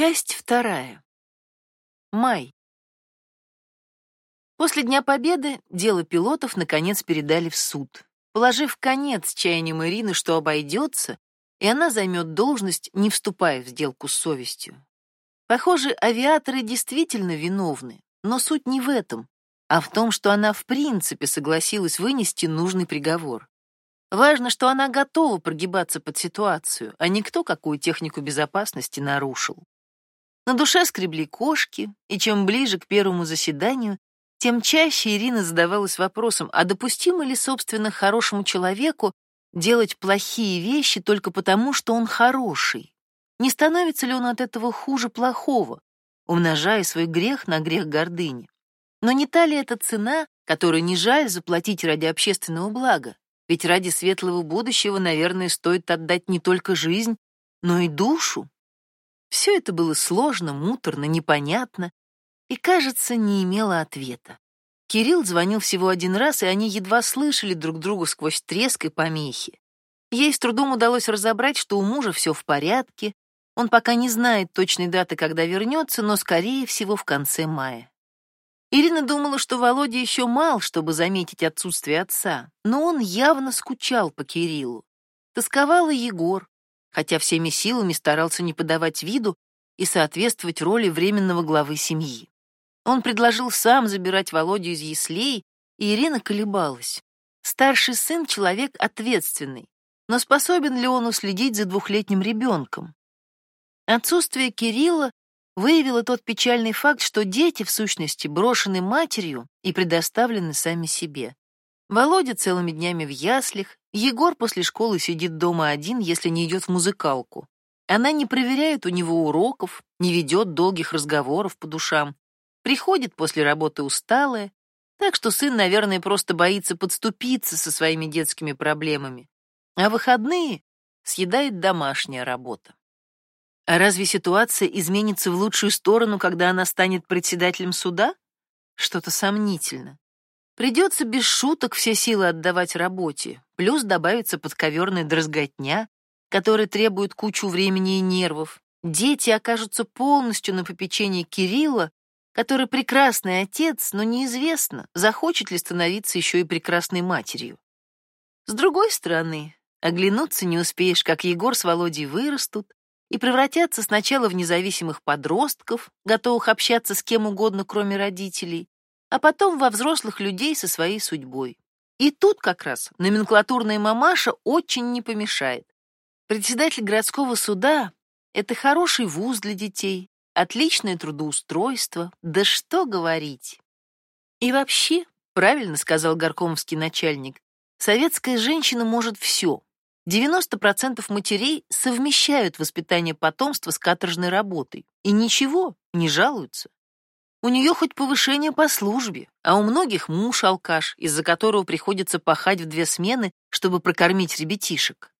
Часть вторая. Май. После Дня Победы дело пилотов наконец передали в суд, положив конец чаяниям Ирины, что обойдется, и она займет должность, не вступая в сделку с совестью. Похоже, авиаторы действительно виновны, но суть не в этом, а в том, что она в принципе согласилась вынести нужный приговор. Важно, что она готова прогибаться под ситуацию, а не кто какую технику безопасности нарушил. На душе скребли кошки, и чем ближе к первому заседанию, тем чаще Ирина задавалась вопросом, а допустимо ли, собственно, хорошему человеку делать плохие вещи только потому, что он хороший? Не становится ли он от этого хуже плохого, умножая свой грех на грех гордыни? Но не та ли это цена, которую не жаль заплатить ради общественного блага? Ведь ради светлого будущего, наверное, стоит отдать не только жизнь, но и душу. Все это было сложно, муторно, непонятно и, кажется, не имело ответа. Кирилл звонил всего один раз, и они едва слышали друг друга сквозь треск и помехи. Ей с трудом удалось разобрать, что у мужа все в порядке, он пока не знает точной даты, когда вернется, но, скорее всего, в конце мая. Ирина думала, что Володя еще мал, чтобы заметить отсутствие отца, но он явно скучал по Кириллу. Тосковал и Егор, хотя всеми силами старался не подавать виду и соответствовать роли временного главы семьи. Он предложил сам забирать Володю из яслей, и Ирина колебалась. Старший сын — человек ответственный, но способен ли он уследить за двухлетним ребенком? Отсутствие Кирилла выявила тот печальный факт, что дети, в сущности, брошены матерью и предоставлены сами себе. Володя целыми днями в яслях, Егор после школы сидит дома один, если не идет в музыкалку. Она не проверяет у него уроков, не ведет долгих разговоров по душам, приходит после работы усталая, так что сын, наверное, просто боится подступиться со своими детскими проблемами. А выходные съедает домашняя работа. А разве ситуация изменится в лучшую сторону, когда она станет председателем суда? Что-то сомнительно. Придется без шуток все силы отдавать работе, плюс добавится подковерная дрозготня, которая требует кучу времени и нервов. Дети окажутся полностью на попечении Кирилла, который прекрасный отец, но неизвестно, захочет ли становиться еще и прекрасной матерью. С другой стороны, оглянуться не успеешь, как Егор с Володей вырастут, и превратятся сначала в независимых подростков, готовых общаться с кем угодно, кроме родителей, а потом во взрослых людей со своей судьбой. И тут как раз номенклатурная мамаша очень не помешает. Председатель городского суда — это хороший вуз для детей, отличное трудоустройство, да что говорить. И вообще, правильно сказал горкомовский начальник, советская женщина может все, 90% матерей совмещают воспитание потомства с каторжной работой и ничего, не жалуются. У нее хоть повышение по службе, а у многих муж алкаш, из-за которого приходится пахать в две смены, чтобы прокормить ребятишек.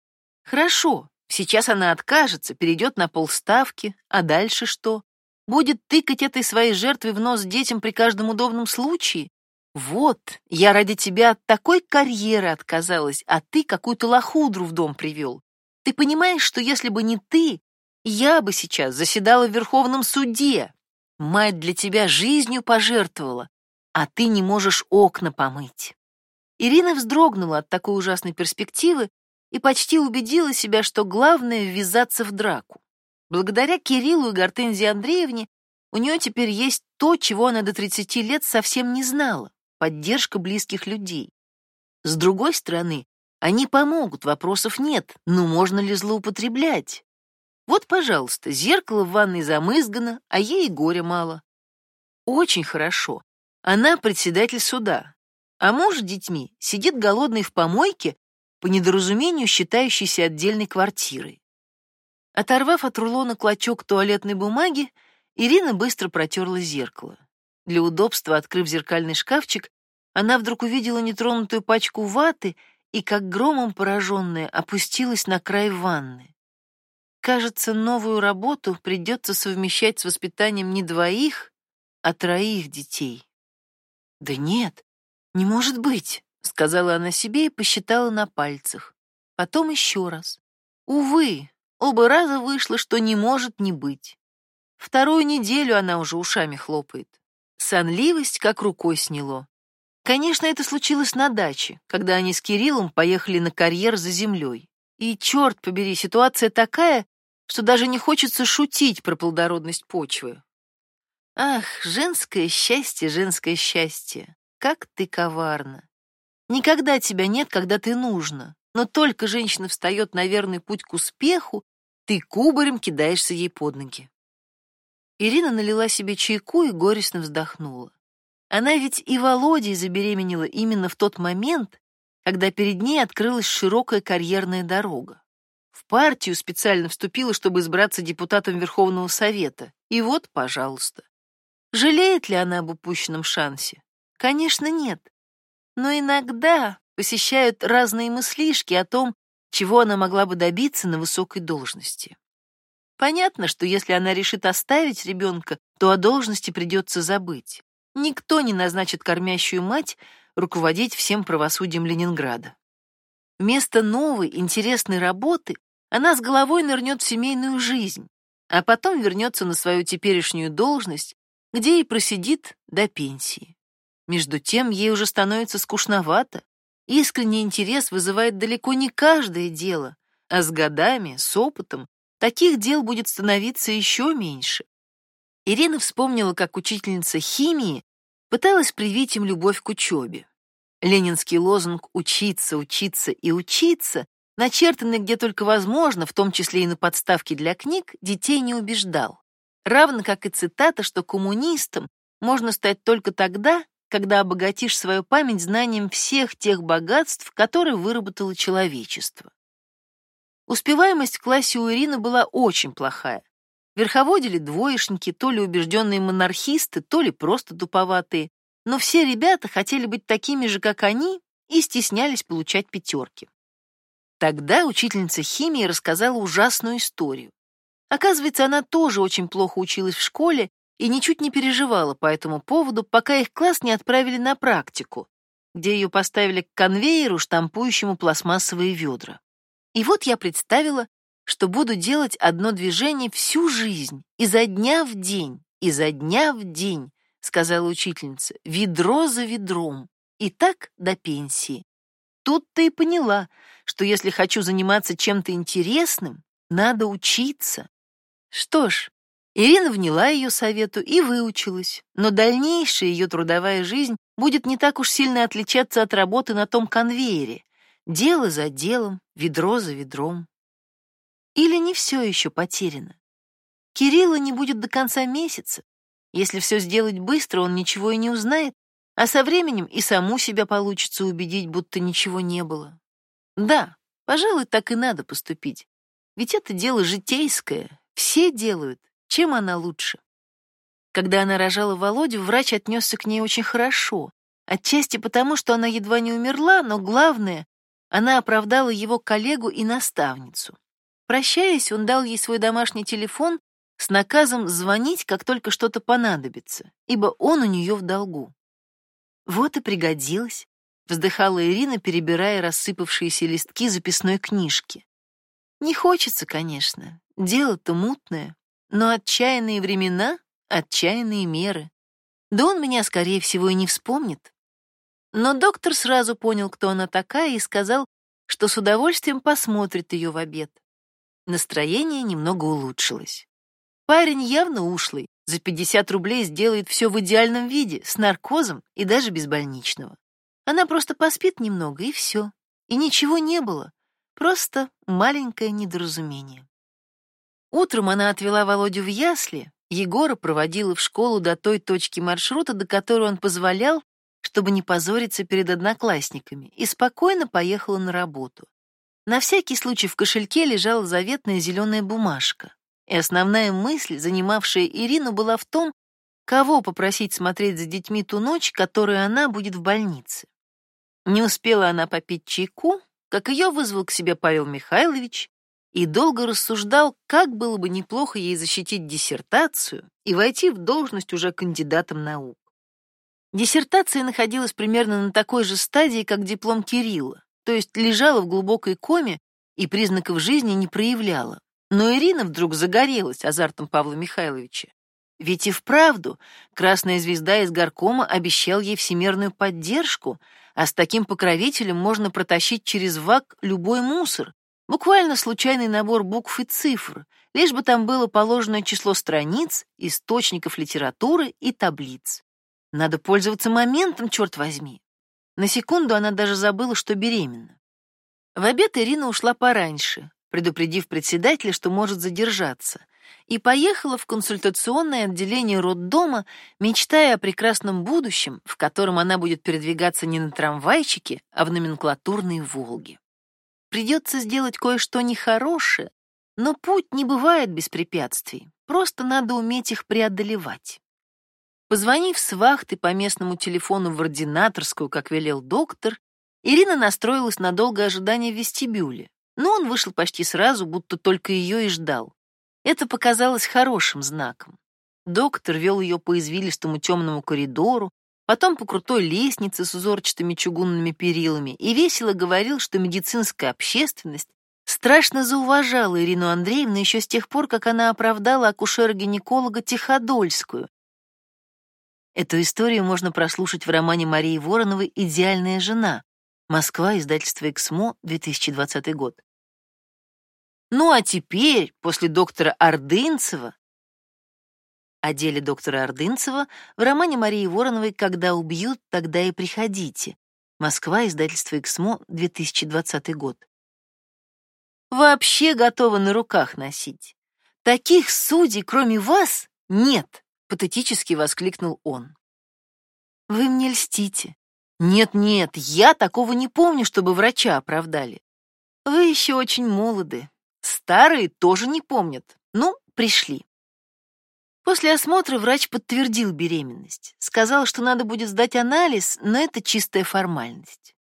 Хорошо, сейчас она откажется, перейдет на полставки, а дальше что? Будет тыкать этой своей жертвой в нос детям при каждом удобном случае? Вот, я ради тебя от такой карьеры отказалась, а ты какую-то лохудру в дом привел. Ты понимаешь, что если бы не ты, я бы сейчас заседала в Верховном суде. Мать для тебя жизнью пожертвовала, а ты не можешь окна помыть. Ирина вздрогнула от такой ужасной перспективы и почти убедила себя, что главное — ввязаться в драку. Благодаря Кириллу и Гортензии Андреевне у нее теперь есть то, чего она до 30 лет совсем не знала поддержка близких людей. С другой стороны, они помогут, вопросов нет, но можно ли злоупотреблять? Вот, пожалуйста, зеркало в ванной замызгано, а ей горя мало. Очень хорошо. Она председатель суда, а муж с детьми сидит голодный в помойке, по недоразумению считающейся отдельной квартирой. Оторвав от рулона клочок туалетной бумаги, Ирина быстро протерла зеркало. Для удобства, открыв зеркальный шкафчик, она вдруг увидела нетронутую пачку ваты и, как громом пораженная, опустилась на край ванны. Кажется, новую работу придется совмещать с воспитанием не двоих, а троих детей. Да нет, не может быть, сказала она себе и посчитала на пальцах. Потом еще раз. Увы, оба раза вышло, что не может не быть. Вторую неделю она уже ушами хлопает. Сонливость как рукой сняло. Конечно, это случилось на даче, когда они с Кириллом поехали на карьер за землей. И, черт побери, ситуация такая, что даже не хочется шутить про плодородность почвы. Ах, женское счастье, женское счастье, как ты коварна. Никогда тебя нет, когда ты нужна, но только женщина встает на верный путь к успеху, ты кубарем кидаешься ей под ноги. Ирина налила себе чайку и горестно вздохнула. Она ведь и Володей забеременела именно в тот момент, когда перед ней открылась широкая карьерная дорога. В партию специально вступила, чтобы избраться депутатом Верховного Совета. И вот, пожалуйста. Жалеет ли она об упущенном шансе? Конечно, нет. Но иногда посещают разные мыслишки о том, чего она могла бы добиться на высокой должности. Понятно, что если она решит оставить ребенка, то о должности придется забыть. Никто не назначит кормящую мать руководить всем правосудием Ленинграда. Вместо новой, интересной работы она с головой нырнет в семейную жизнь, а потом вернется на свою теперешнюю должность, где и просидит до пенсии. Между тем, ей уже становится скучновато. Искренний интерес вызывает далеко не каждое дело, а с годами, с опытом, таких дел будет становиться еще меньше. Ирина вспомнила, как учительница химии пыталась привить им любовь к учебе. Ленинский лозунг «учиться, учиться и учиться», начертанный где только возможно, в том числе и на подставке для книг, детей не убеждал. Равно как и цитата, что коммунистом можно стать только тогда, когда обогатишь свою память знанием всех тех богатств, которые выработало человечество. Успеваемость в классе у Ирины была очень плохая. Верховодили двоечники, то ли убежденные монархисты, то ли просто туповатые, но все ребята хотели быть такими же, как они, и стеснялись получать пятерки. Тогда учительница химии рассказала ужасную историю. Оказывается, она тоже очень плохо училась в школе и ничуть не переживала по этому поводу, пока их класс не отправили на практику, где ее поставили к конвейеру, штампующему пластмассовые ведра. И вот я представила, что буду делать одно движение всю жизнь, изо дня в день, изо дня в день, сказала учительница, ведро за ведром, и так до пенсии. Тут ты и поняла, что если хочу заниматься чем-то интересным, надо учиться. Что ж, Ирина вняла ее совету и выучилась, но дальнейшая ее трудовая жизнь будет не так уж сильно отличаться от работы на том конвейере. Дело за делом, ведро за ведром. Или не все еще потеряно? Кирилла не будет до конца месяца. Если все сделать быстро, он ничего и не узнает, а со временем и саму себя получится убедить, будто ничего не было. Да, пожалуй, так и надо поступить. Ведь это дело житейское, все делают, чем она лучше. Когда она рожала Володю, врач отнесся к ней очень хорошо, отчасти потому, что она едва не умерла, но главное, она оправдала его коллегу и наставницу. Прощаясь, он дал ей свой домашний телефон с наказом звонить, как только что-то понадобится, ибо он у нее в долгу. Вот и пригодилось, вздыхала Ирина, перебирая рассыпавшиеся листки записной книжки. Не хочется, конечно, дело-то мутное, но отчаянные времена, отчаянные меры. Да он меня, скорее всего, и не вспомнит. Но доктор сразу понял, кто она такая, и сказал, что с удовольствием посмотрит ее в обед. Настроение немного улучшилось. Парень явно ушлый, за 50 рублей сделает все в идеальном виде, с наркозом и даже без больничного. Она просто поспит немного, и все. И ничего не было, просто маленькое недоразумение. Утром она отвела Володю в ясли, Егора проводила в школу до той точки маршрута, до которой он позволял, чтобы не позориться перед одноклассниками, и спокойно поехала на работу. На всякий случай в кошельке лежала заветная зеленая бумажка. И основная мысль, занимавшая Ирину, была в том, кого попросить смотреть за детьми ту ночь, которую она будет в больнице. Не успела она попить чайку, как ее вызвал к себе Павел Михайлович и долго рассуждал, как было бы неплохо ей защитить диссертацию и войти в должность уже кандидатом наук. Диссертация находилась примерно на такой же стадии, как диплом Кирилла то есть лежала в глубокой коме и признаков жизни не проявляла. Но Ирина вдруг загорелась азартом Павла Михайловича. Ведь и вправду красная звезда из горкома обещал ей всемирную поддержку, а с таким покровителем можно протащить через ВАК любой мусор, буквально случайный набор букв и цифр, лишь бы там было положенное число страниц, источников литературы и таблиц. Надо пользоваться моментом, черт возьми. На секунду она даже забыла, что беременна. В обед Ирина ушла пораньше, предупредив председателя, что может задержаться, и поехала в консультационное отделение роддома, мечтая о прекрасном будущем, в котором она будет передвигаться не на трамвайчике, а в номенклатурной «Волге». Придется сделать кое-что нехорошее, но путь не бывает без препятствий, просто надо уметь их преодолевать. Позвонив с вахты по местному телефону в ординаторскую, как велел доктор, Ирина настроилась на долгое ожидание в вестибюле, но он вышел почти сразу, будто только ее и ждал. Это показалось хорошим знаком. Доктор вел ее по извилистому темному коридору, потом по крутой лестнице с узорчатыми чугунными перилами и весело говорил, что медицинская общественность страшно зауважала Ирину Андреевну еще с тех пор, как она оправдала акушера-гинеколога Тиходольскую, Эту историю можно прослушать в романе Марии Вороновой «Идеальная жена». Москва, издательство «Эксмо», 2020 год. Ну а теперь, после доктора Ордынцева, о деле доктора Ордынцева в романе Марии Вороновой «Когда убьют, тогда и приходите». Москва, издательство «Эксмо», 2020 год. Вообще готова на руках носить. Таких судей, кроме вас, нет патетически воскликнул он. Вы мне льстите. Нет-нет, я такого не помню, чтобы врача оправдали. Вы еще очень молоды. Старые тоже не помнят. Ну, пришли. После осмотра врач подтвердил беременность. Сказал, что надо будет сдать анализ, но это чистая формальность.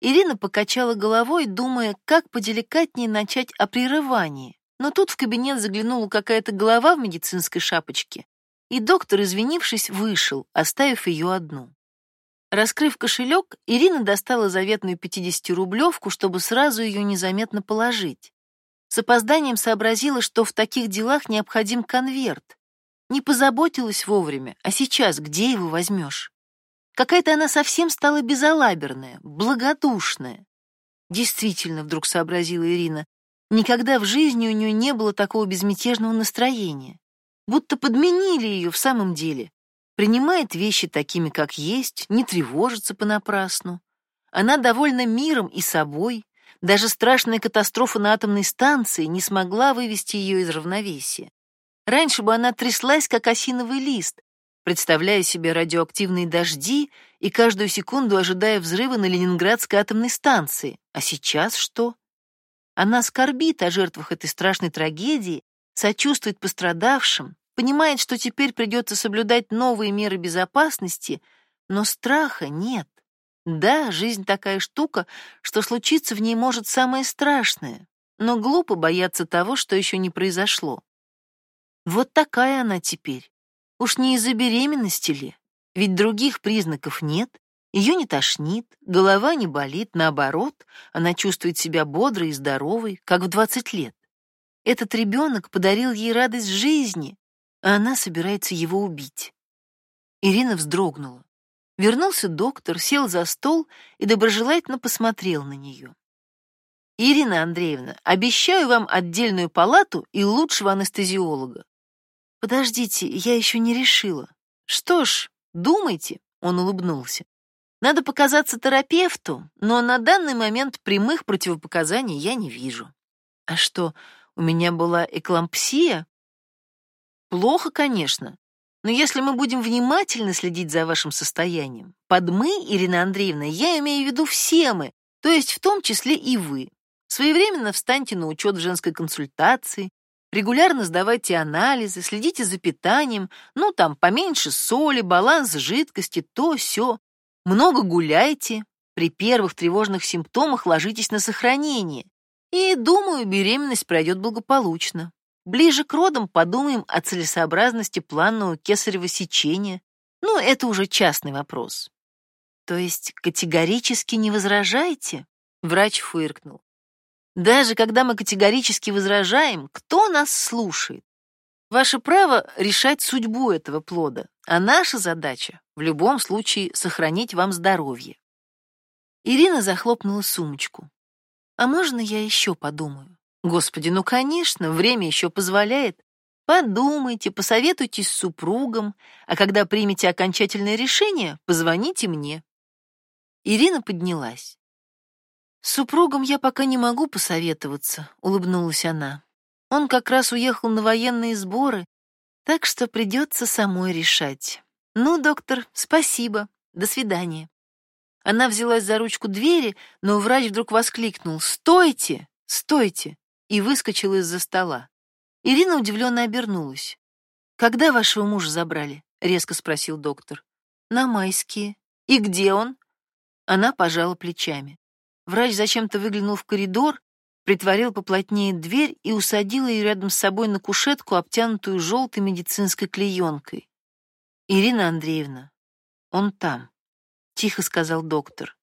Ирина покачала головой, думая, как поделикатнее начать о прерывании. Но тут в кабинет заглянула какая-то голова в медицинской шапочке и доктор, извинившись, вышел, оставив ее одну. Раскрыв кошелек, Ирина достала заветную 50-рублевку, чтобы сразу ее незаметно положить. С опозданием сообразила, что в таких делах необходим конверт. Не позаботилась вовремя, а сейчас где его возьмешь? Какая-то она совсем стала безалаберная, благодушная. Действительно, вдруг сообразила Ирина, никогда в жизни у нее не было такого безмятежного настроения будто подменили ее в самом деле. Принимает вещи такими, как есть, не тревожится понапрасну. Она довольна миром и собой. Даже страшная катастрофа на атомной станции не смогла вывести ее из равновесия. Раньше бы она тряслась, как осиновый лист, представляя себе радиоактивные дожди и каждую секунду ожидая взрыва на Ленинградской атомной станции. А сейчас что? Она скорбит о жертвах этой страшной трагедии сочувствует пострадавшим, понимает, что теперь придется соблюдать новые меры безопасности, но страха нет. Да, жизнь такая штука, что случиться в ней может самое страшное, но глупо бояться того, что еще не произошло. Вот такая она теперь. Уж не из-за беременности ли? Ведь других признаков нет, ее не тошнит, голова не болит, наоборот, она чувствует себя бодрой и здоровой, как в 20 лет. Этот ребенок подарил ей радость жизни, а она собирается его убить. Ирина вздрогнула. Вернулся доктор, сел за стол и доброжелательно посмотрел на нее. Ирина Андреевна, обещаю вам отдельную палату и лучшего анестезиолога. Подождите, я еще не решила. Что ж, думайте, он улыбнулся. Надо показаться терапевту, но на данный момент прямых противопоказаний я не вижу. А что, у меня была эклампсия? Плохо, конечно, но если мы будем внимательно следить за вашим состоянием, под мы, Ирина Андреевна, я имею в виду все мы, то есть в том числе и вы. Своевременно встаньте на учет в женской консультации, регулярно сдавайте анализы, следите за питанием, ну там поменьше соли, баланс жидкости, то все. Много гуляйте, при первых тревожных симптомах ложитесь на сохранение. И, думаю, беременность пройдет благополучно. Ближе к родам подумаем о целесообразности планового кесарево сечения. Ну, это уже частный вопрос. То есть категорически не возражаете? Врач фыркнул. Даже когда мы категорически возражаем, кто нас слушает? Ваше право решать судьбу этого плода, а наша задача в любом случае сохранить вам здоровье. Ирина захлопнула сумочку. А можно я еще подумаю? Господи, ну конечно, время еще позволяет. Подумайте, посоветуйтесь с супругом, а когда примете окончательное решение, позвоните мне. Ирина поднялась. С супругом я пока не могу посоветоваться, улыбнулась она. Он как раз уехал на военные сборы, так что придется самой решать. Ну, доктор, спасибо. До свидания. Она взялась за ручку двери, но врач вдруг воскликнул: "Стойте! Стойте!" И выскочил из-за стола. Ирина удивленно обернулась. «Когда вашего мужа забрали?» — резко спросил доктор. «На майские». «И где он?» Она пожала плечами. Врач зачем-то выглянул в коридор, притворил поплотнее дверь и усадил ее рядом с собой на кушетку, обтянутую желтой медицинской клеенкой. «Ирина Андреевна, он там», — тихо сказал доктор.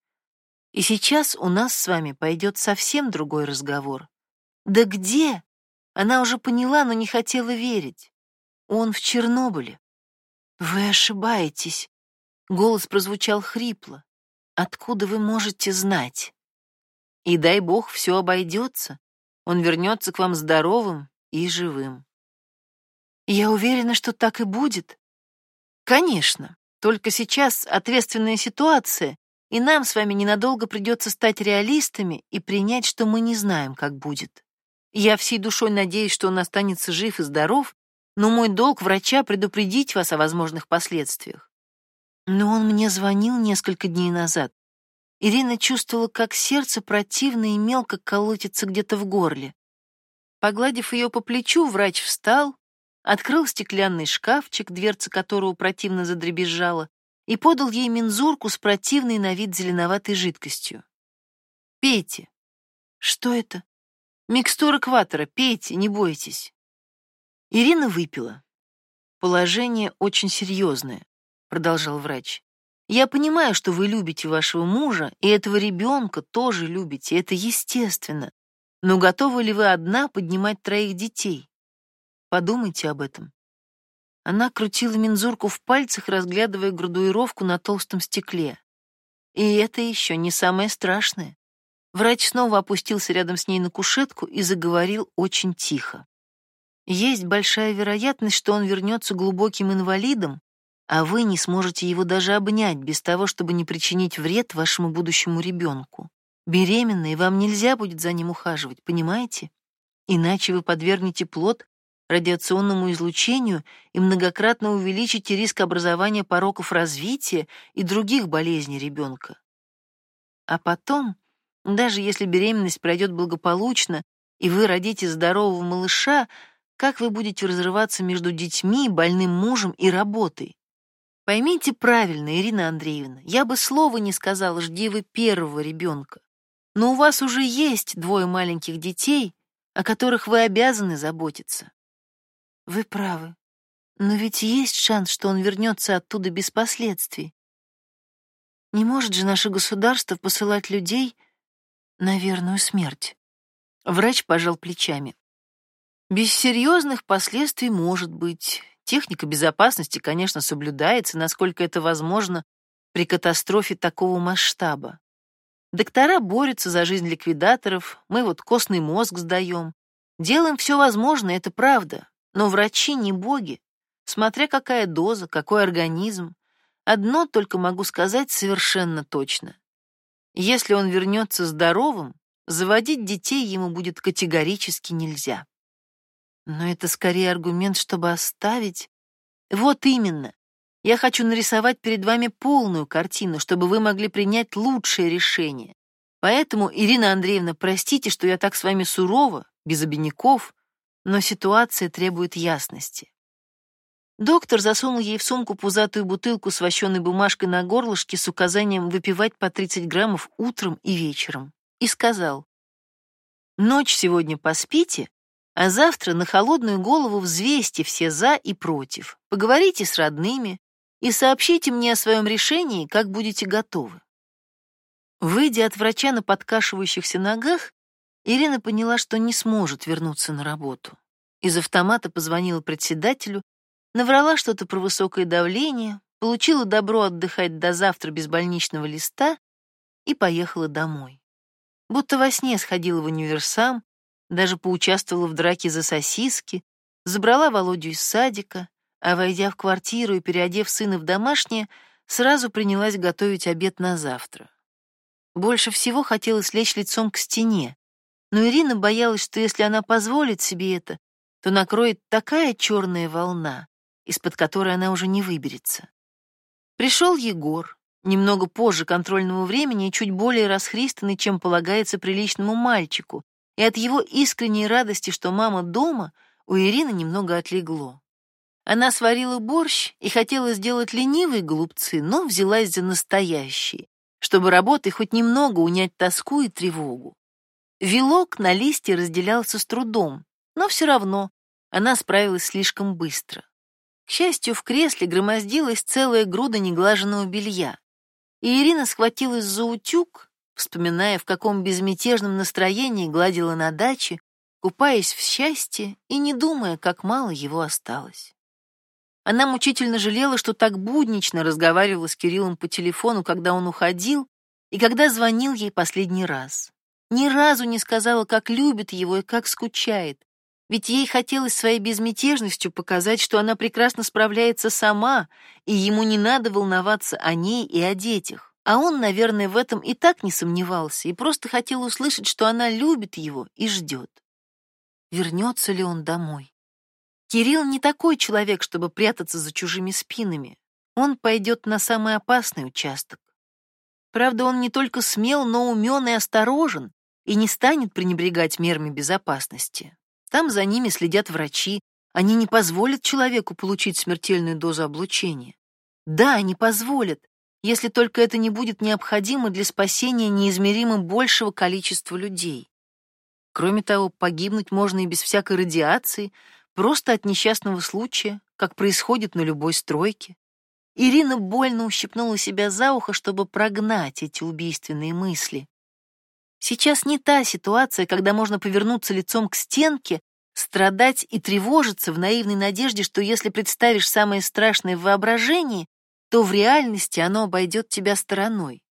«И сейчас у нас с вами пойдет совсем другой разговор». «Да где?» Она уже поняла, но не хотела верить. Он в Чернобыле. Вы ошибаетесь. Голос прозвучал хрипло. Откуда вы можете знать? И дай бог, все обойдется. Он вернется к вам здоровым и живым. Я уверена, что так и будет. Конечно. Только сейчас ответственная ситуация, и нам с вами ненадолго придется стать реалистами и принять, что мы не знаем, как будет. Я всей душой надеюсь, что он останется жив и здоров, но мой долг врача предупредить вас о возможных последствиях. Но он мне звонил несколько дней назад. Ирина чувствовала, как сердце противно и мелко колотится где-то в горле. Погладив ее по плечу, врач встал, открыл стеклянный шкафчик, дверца которого противно задребезжала, и подал ей мензурку с противной на вид зеленоватой жидкостью. «Пейте». «Что это?» Микстура кватера, пейте, не бойтесь. Ирина выпила. Положение очень серьезное, продолжал врач. Я понимаю, что вы любите вашего мужа, и этого ребенка тоже любите, это естественно. Но готовы ли вы одна поднимать троих детей? Подумайте об этом. Она крутила мензурку в пальцах, разглядывая градуировку на толстом стекле. И это еще не самое страшное. Врач снова опустился рядом с ней на кушетку и заговорил очень тихо. Есть большая вероятность, что он вернется глубоким инвалидом, а вы не сможете его даже обнять без того, чтобы не причинить вред вашему будущему ребенку. Беременной вам нельзя будет за ним ухаживать, понимаете? Иначе вы подвергнете плод радиационному излучению и многократно увеличите риск образования пороков развития и других болезней ребенка. А потом даже если беременность пройдет благополучно, и вы родите здорового малыша, как вы будете разрываться между детьми, больным мужем и работой? Поймите правильно, Ирина Андреевна, я бы слова не сказала, жди вы первого ребенка. Но у вас уже есть двое маленьких детей, о которых вы обязаны заботиться. Вы правы. Но ведь есть шанс, что он вернется оттуда без последствий. Не может же наше государство посылать людей, на верную смерть. Врач пожал плечами. Без серьезных последствий может быть. Техника безопасности, конечно, соблюдается, насколько это возможно при катастрофе такого масштаба. Доктора борются за жизнь ликвидаторов, мы вот костный мозг сдаем. Делаем все возможное, это правда, но врачи не боги. Смотря какая доза, какой организм. Одно только могу сказать совершенно точно. Если он вернется здоровым, заводить детей ему будет категорически нельзя. Но это скорее аргумент, чтобы оставить. Вот именно. Я хочу нарисовать перед вами полную картину, чтобы вы могли принять лучшее решение. Поэтому, Ирина Андреевна, простите, что я так с вами сурова, без обиняков, но ситуация требует ясности. Доктор засунул ей в сумку пузатую бутылку с вощеной бумажкой на горлышке с указанием выпивать по 30 граммов утром и вечером и сказал, «Ночь сегодня поспите, а завтра на холодную голову взвесьте все «за» и «против», поговорите с родными и сообщите мне о своем решении, как будете готовы». Выйдя от врача на подкашивающихся ногах, Ирина поняла, что не сможет вернуться на работу. Из автомата позвонила председателю, наврала что-то про высокое давление, получила добро отдыхать до завтра без больничного листа и поехала домой. Будто во сне сходила в универсам, даже поучаствовала в драке за сосиски, забрала Володю из садика, а, войдя в квартиру и переодев сына в домашнее, сразу принялась готовить обед на завтра. Больше всего хотелось лечь лицом к стене, но Ирина боялась, что если она позволит себе это, то накроет такая черная волна, из-под которой она уже не выберется. Пришел Егор, немного позже контрольного времени чуть более расхристанный, чем полагается приличному мальчику, и от его искренней радости, что мама дома, у Ирины немного отлегло. Она сварила борщ и хотела сделать ленивые голубцы, но взялась за настоящие, чтобы работой хоть немного унять тоску и тревогу. Вилок на листе разделялся с трудом, но все равно она справилась слишком быстро. Счастью, в кресле громоздилась целая груда неглаженного белья, и Ирина схватилась за утюг, вспоминая, в каком безмятежном настроении гладила на даче, купаясь в счастье и не думая, как мало его осталось. Она мучительно жалела, что так буднично разговаривала с Кириллом по телефону, когда он уходил, и когда звонил ей последний раз. Ни разу не сказала, как любит его и как скучает, ведь ей хотелось своей безмятежностью показать, что она прекрасно справляется сама, и ему не надо волноваться о ней и о детях. А он, наверное, в этом и так не сомневался, и просто хотел услышать, что она любит его и ждет. Вернется ли он домой? Кирилл не такой человек, чтобы прятаться за чужими спинами. Он пойдет на самый опасный участок. Правда, он не только смел, но умен и осторожен, и не станет пренебрегать мерами безопасности. Там за ними следят врачи. Они не позволят человеку получить смертельную дозу облучения. Да, они позволят, если только это не будет необходимо для спасения неизмеримо большего количества людей. Кроме того, погибнуть можно и без всякой радиации, просто от несчастного случая, как происходит на любой стройке. Ирина больно ущипнула себя за ухо, чтобы прогнать эти убийственные мысли. Сейчас не та ситуация, когда можно повернуться лицом к стенке, страдать и тревожиться в наивной надежде, что если представишь самое страшное в воображении, то в реальности оно обойдет тебя стороной.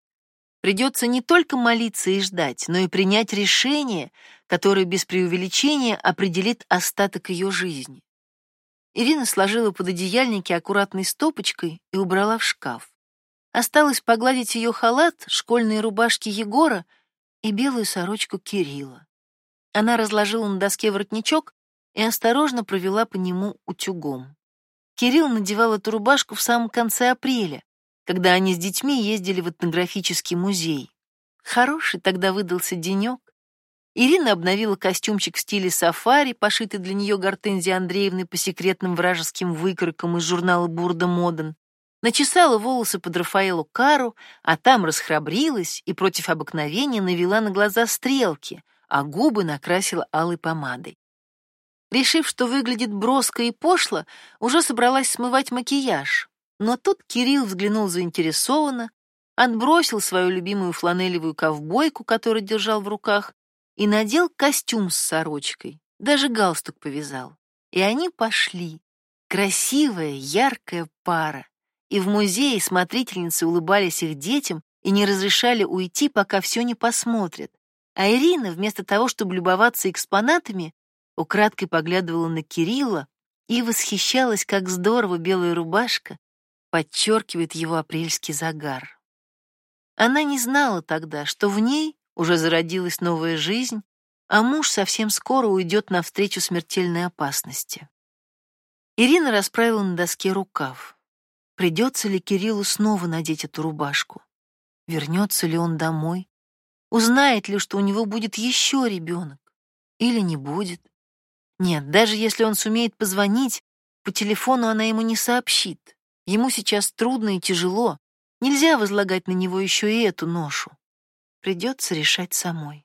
Придется не только молиться и ждать, но и принять решение, которое без преувеличения определит остаток ее жизни. Ирина сложила под одеяльники аккуратной стопочкой и убрала в шкаф. Осталось погладить ее халат, школьные рубашки Егора — и белую сорочку Кирилла. Она разложила на доске воротничок и осторожно провела по нему утюгом. Кирилл надевал эту рубашку в самом конце апреля, когда они с детьми ездили в этнографический музей. Хороший тогда выдался денек. Ирина обновила костюмчик в стиле сафари, пошитый для нее Гортензией Андреевной по секретным вражеским выкройкам из журнала «Бурда Моден», Начесала волосы под Рафаэлу Кару, а там расхрабрилась и против обыкновения навела на глаза стрелки, а губы накрасила алой помадой. Решив, что выглядит броско и пошло, уже собралась смывать макияж. Но тут Кирилл взглянул заинтересованно, отбросил свою любимую фланелевую ковбойку, которую держал в руках, и надел костюм с сорочкой, даже галстук повязал. И они пошли. Красивая, яркая пара и в музее смотрительницы улыбались их детям и не разрешали уйти, пока все не посмотрят. А Ирина, вместо того, чтобы любоваться экспонатами, украдкой поглядывала на Кирилла и восхищалась, как здорово белая рубашка подчеркивает его апрельский загар. Она не знала тогда, что в ней уже зародилась новая жизнь, а муж совсем скоро уйдет навстречу смертельной опасности. Ирина расправила на доске рукав. Придется ли Кириллу снова надеть эту рубашку? Вернется ли он домой? Узнает ли, что у него будет еще ребенок? Или не будет? Нет, даже если он сумеет позвонить, по телефону она ему не сообщит. Ему сейчас трудно и тяжело. Нельзя возлагать на него еще и эту ношу. Придется решать самой.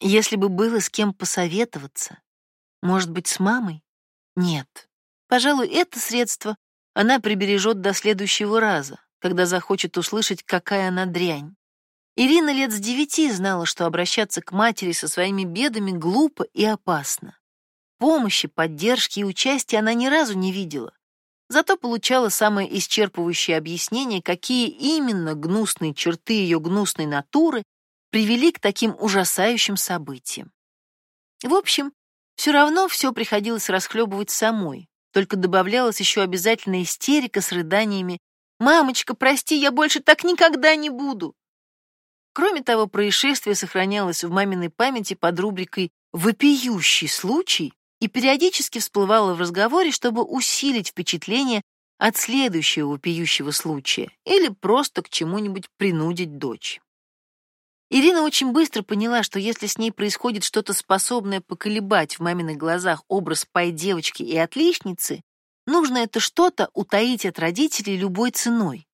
Если бы было с кем посоветоваться, может быть, с мамой? Нет. Пожалуй, это средство она прибережет до следующего раза, когда захочет услышать, какая она дрянь. Ирина лет с девяти знала, что обращаться к матери со своими бедами глупо и опасно. Помощи, поддержки и участия она ни разу не видела. Зато получала самое исчерпывающее объяснение, какие именно гнусные черты ее гнусной натуры привели к таким ужасающим событиям. В общем, все равно все приходилось расхлебывать самой, только добавлялась еще обязательная истерика с рыданиями «Мамочка, прости, я больше так никогда не буду!» Кроме того, происшествие сохранялось в маминой памяти под рубрикой «Вопиющий случай» и периодически всплывало в разговоре, чтобы усилить впечатление от следующего вопиющего случая или просто к чему-нибудь принудить дочь. Ирина очень быстро поняла, что если с ней происходит что-то способное поколебать в маминых глазах образ пай-девочки и отличницы, нужно это что-то утаить от родителей любой ценой.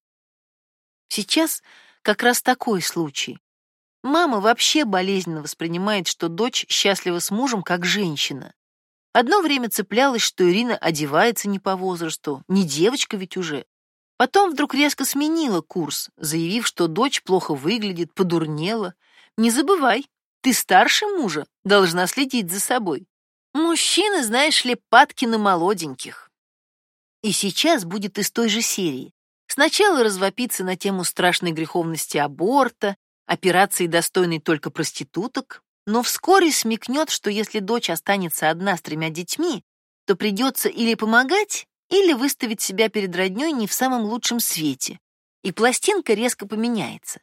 Сейчас как раз такой случай. Мама вообще болезненно воспринимает, что дочь счастлива с мужем как женщина. Одно время цеплялась, что Ирина одевается не по возрасту, не девочка ведь уже. Потом вдруг резко сменила курс, заявив, что дочь плохо выглядит, подурнела. Не забывай, ты старше мужа, должна следить за собой. Мужчины, знаешь ли, падки на молоденьких. И сейчас будет из той же серии. Сначала развопиться на тему страшной греховности аборта, операции, достойной только проституток, но вскоре смекнет, что если дочь останется одна с тремя детьми, то придется или помогать, или выставить себя перед роднёй не в самом лучшем свете, и пластинка резко поменяется.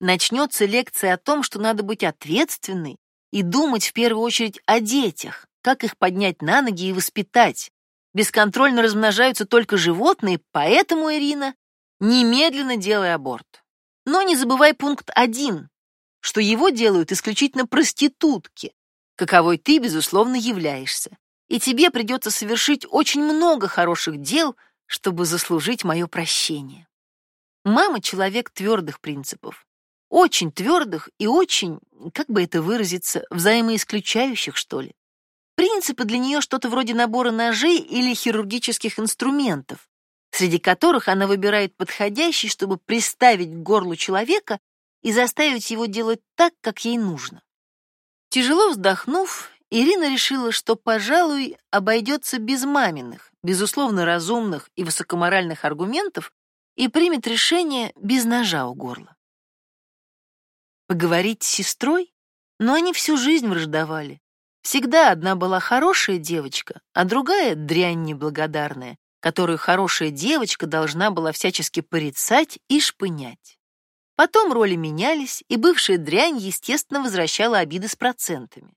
Начнется лекция о том, что надо быть ответственной и думать в первую очередь о детях, как их поднять на ноги и воспитать. Бесконтрольно размножаются только животные, поэтому, Ирина, немедленно делай аборт. Но не забывай пункт один, что его делают исключительно проститутки, каковой ты, безусловно, являешься и тебе придется совершить очень много хороших дел, чтобы заслужить мое прощение. Мама — человек твердых принципов. Очень твердых и очень, как бы это выразиться, взаимоисключающих, что ли. Принципы для нее что-то вроде набора ножей или хирургических инструментов, среди которых она выбирает подходящий, чтобы приставить к горлу человека и заставить его делать так, как ей нужно. Тяжело вздохнув, Ирина решила, что, пожалуй, обойдется без маминых, безусловно разумных и высокоморальных аргументов и примет решение без ножа у горла. Поговорить с сестрой? Но они всю жизнь враждовали. Всегда одна была хорошая девочка, а другая — дрянь неблагодарная, которую хорошая девочка должна была всячески порицать и шпынять. Потом роли менялись, и бывшая дрянь, естественно, возвращала обиды с процентами.